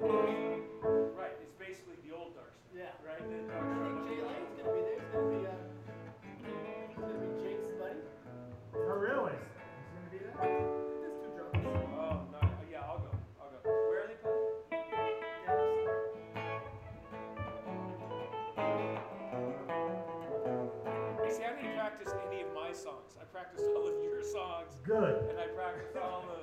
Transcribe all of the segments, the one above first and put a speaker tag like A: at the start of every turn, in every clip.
A: Right, it's basically the old Dark
B: Yeah.
A: Right? The Dark
B: Star.
A: I think
B: Jay Lane's going to be there. He's going to be, uh, it's going to be Jake's buddy.
C: For real? Is He's going to be there?
B: There's two drums.
A: Oh, no. Yeah, I'll go. I'll go. Where are they playing? See, I didn't practice any of my songs. I practiced all of your songs.
C: Good.
A: And I practiced all of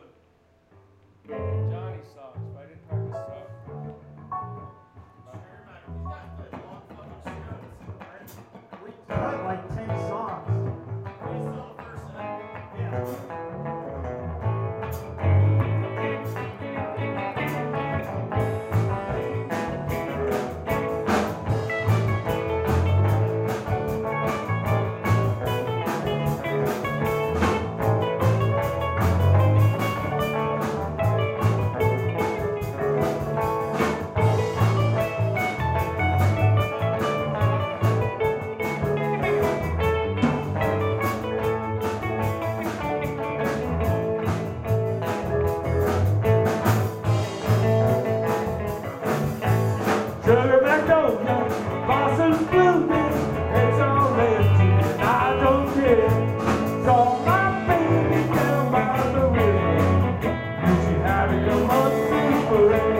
A: forever.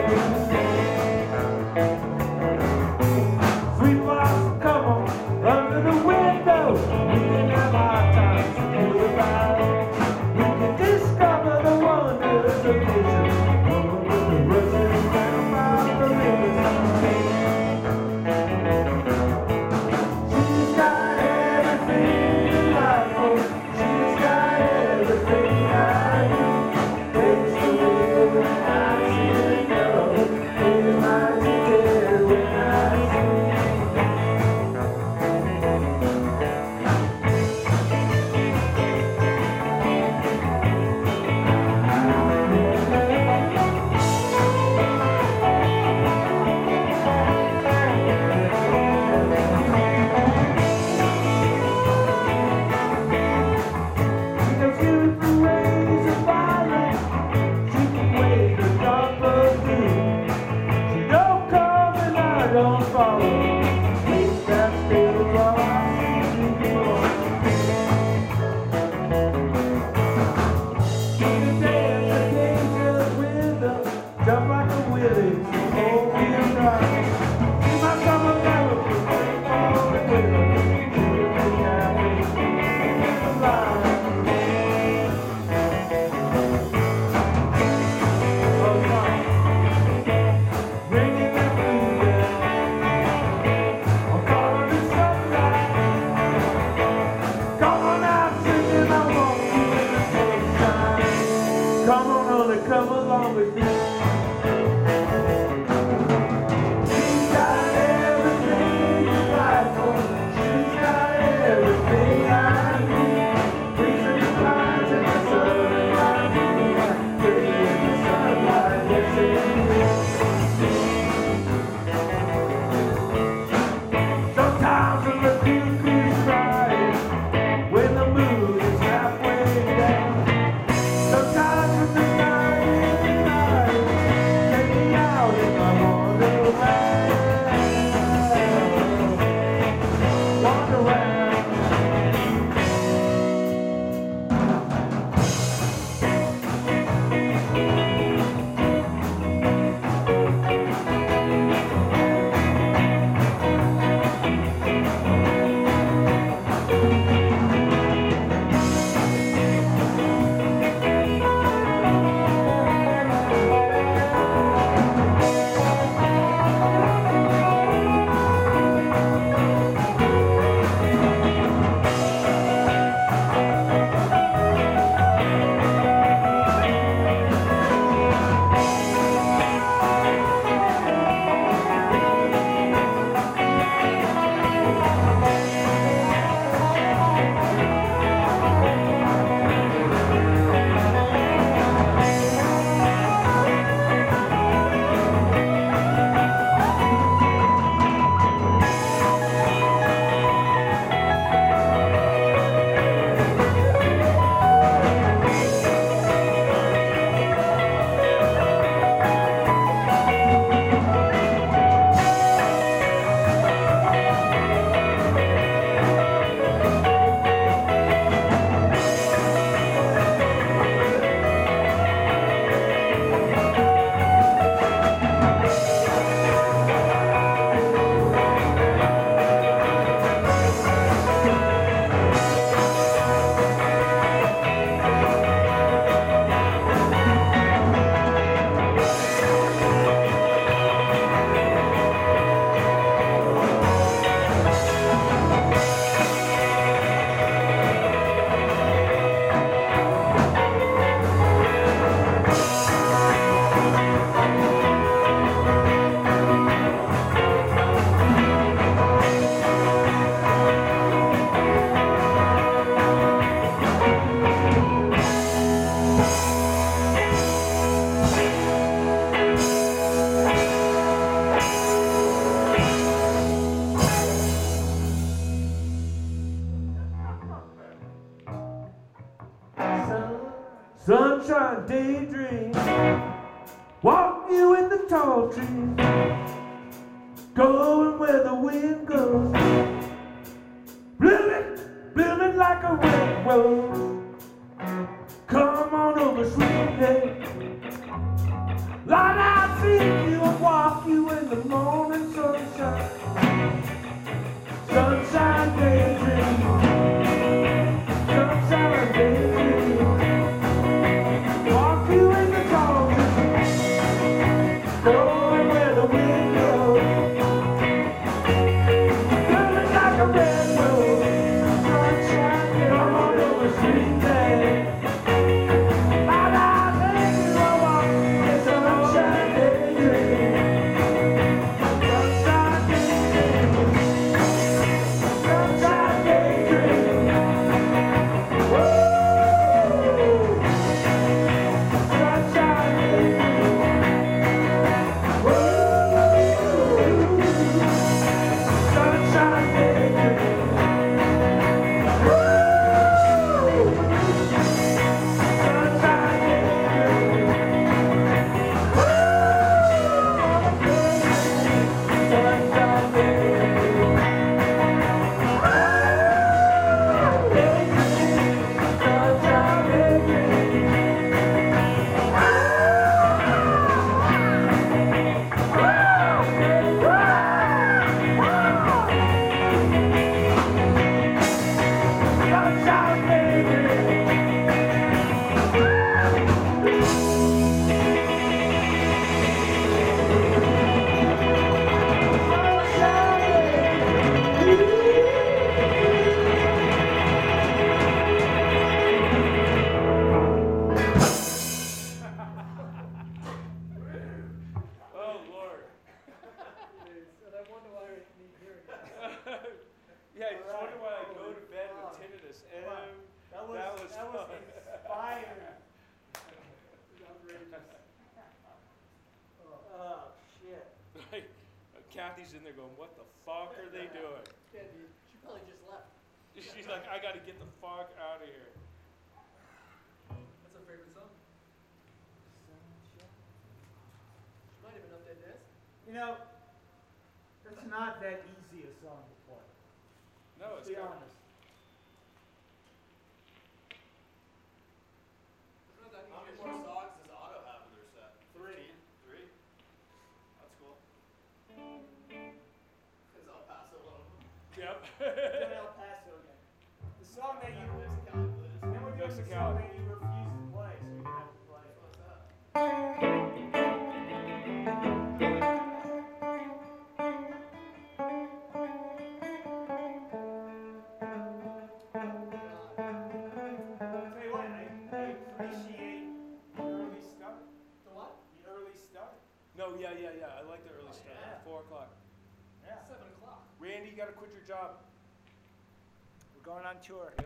A: Where the wind goes. Blooming, blooming like a red
D: Kathy's in there going, what the fuck are they doing?
B: Candy, she probably just left.
D: She's like, I gotta get the fuck out of here.
B: That's her favorite song. She might even update this.
C: You know, it's not that easy a song to play.
D: No,
C: Let's
D: it's
C: be honest. Doing El Paso again. The song that you, then we're doing the song that you refuse to play, so gonna have to play it.
E: What's that?
C: Tell you what, I, I appreciate the early start.
B: The what?
C: The early start.
D: no, yeah, yeah, yeah. I like the early start.
C: yeah.
D: Four o'clock.
C: Yeah.
B: Seven o'clock.
D: Randy, you gotta quit your job.
C: We're going on tour.